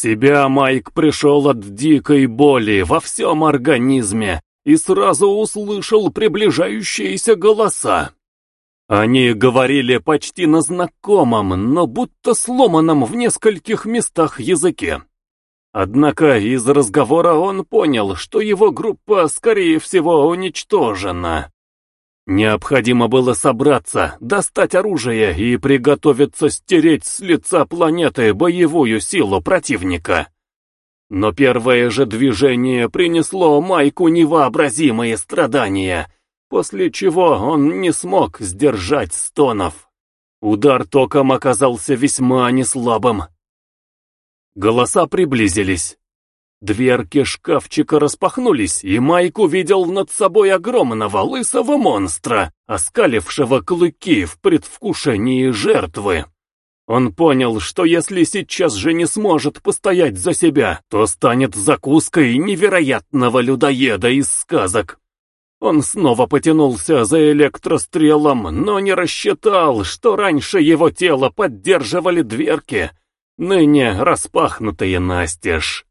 себя Майк пришел от дикой боли во всем организме и сразу услышал приближающиеся голоса. Они говорили почти на знакомом, но будто сломанном в нескольких местах языке. Однако из разговора он понял, что его группа, скорее всего, уничтожена. Необходимо было собраться, достать оружие и приготовиться стереть с лица планеты боевую силу противника. Но первое же движение принесло Майку невообразимые страдания, после чего он не смог сдержать стонов. Удар током оказался весьма неслабым. Голоса приблизились. Дверки шкафчика распахнулись, и Майк увидел над собой огромного лысого монстра, оскалившего клыки в предвкушении жертвы. Он понял, что если сейчас же не сможет постоять за себя, то станет закуской невероятного людоеда из сказок. Он снова потянулся за электрострелом, но не рассчитал, что раньше его тело поддерживали дверки, ныне распахнутые настежь.